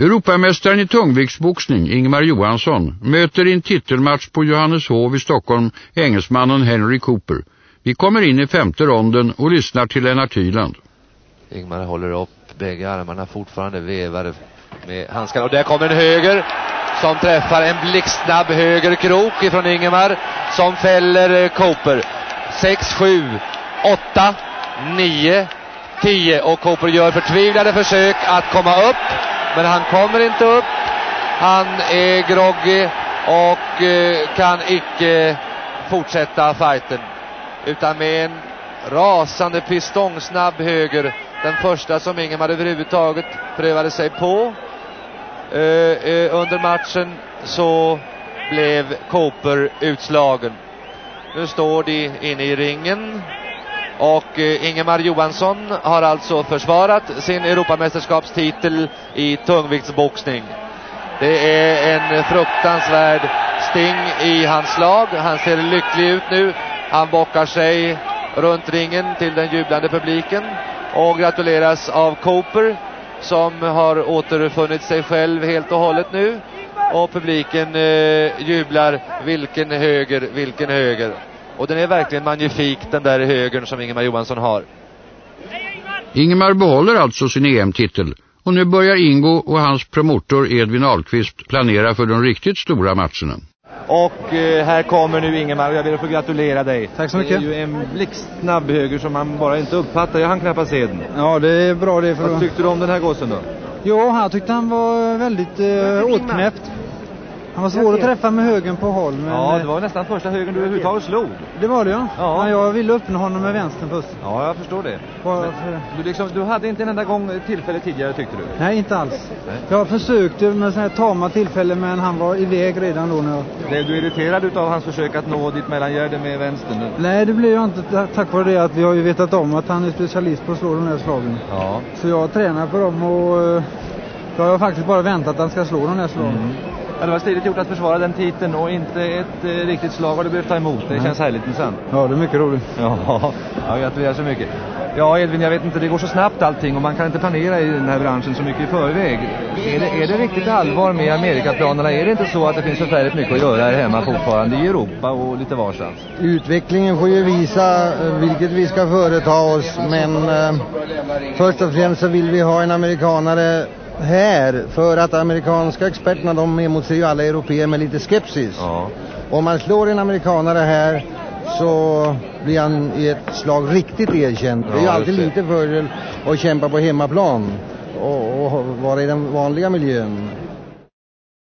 Europamästaren i tungviktsboxning, Ingmar Johansson, möter i en titelmatch på Johanneshov i Stockholm engelsmannen Henry Cooper. Vi kommer in i femte ronden och lyssnar till Lennart Hyland. Ingmar håller upp bägge armarna fortfarande vevar med handskarna och där kommer en höger som träffar en blixtsnabb högerkrok ifrån Ingemar som fäller eh, Cooper. 6, 7, 8, 9, 10 och Cooper gör förtvivlade försök att komma upp men han kommer inte upp. Han är groggy och eh, kan icke fortsätta fighten. Utan med en rasande pistongsnabb höger. Den första som Ingemar överhuvudtaget prövade sig på. Eh, eh, under matchen så blev Cooper utslagen. Nu står de inne i ringen och eh, Ingemar Johansson har alltså försvarat sin Europamästerskapstitel i tungviktsboxning. Det är en fruktansvärd sting i hans slag. Han ser lycklig ut nu. Han bockar sig runt ringen till den jublande publiken och gratuleras av Cooper som har återfunnit sig själv helt och hållet nu. Och publiken eh, jublar. Vilken höger, vilken höger. Och den är verkligen magnifik den där högern som Ingemar Johansson har. Ingemar behåller alltså sin EM-titel. Och nu börjar Ingo och hans promotor Edvin Ahlqvist planera för de riktigt stora matcherna. Och eh, här kommer nu Ingemar och jag vill få gratulera dig. Tack så mycket. Det är ju en blixtsnabb höger som man bara inte uppfattar. Jag hann knappast se den. Ja, det är bra det. För Vad tyckte du om den här gossen då? Jo, han tyckte han var väldigt eh, åtknäppt. Han var svår att träffa med högen på håll. Men Ja, det var nästan första högen du överhuvudtaget slog. det var det ja. Ja. Men jag ville öppna honom med vänstern först. Ja, jag förstår det. Varför? Du, liksom, du hade inte en enda gång tillfälle tidigare tyckte du? Nej, inte alls. Nej. Jag försökte med sådana här tama tillfällen men han var iväg redan då när jag... Blev du irriterad utav hans försök att nå ditt mellangärde med vänstern? Nej, det blev jag inte ta- tack vare det att vi har ju vetat om att han är specialist på att slå de här slagen. Ja. Så jag tränar på dem och eh, då har jag faktiskt bara väntat att han ska slå de här slagen. Ja. Det var stiligt gjort att försvara den titeln och inte ett eh, riktigt slag har du behövt ta emot. Det Nej. känns härligt intressant. Ja, det är mycket roligt. Ja, ja, gratulerar så mycket. Ja, Edvin, jag vet inte, det går så snabbt allting och man kan inte planera i den här branschen så mycket i förväg. Är det, är det riktigt allvar med Amerikaplanerna? Är det inte så att det finns förfärligt mycket att göra här hemma fortfarande i Europa och lite varstans? Utvecklingen får ju visa eh, vilket vi ska företa oss men eh, först och främst så vill vi ha en amerikanare här för att amerikanska experterna de emotser ju alla europeer med lite skepsis. Ja. Om man slår en amerikanare här så blir han i ett slag riktigt erkänd. det är ju Ja, alltid lite fördel att kämpa på hemmaplan och, och vara i den vanliga miljön.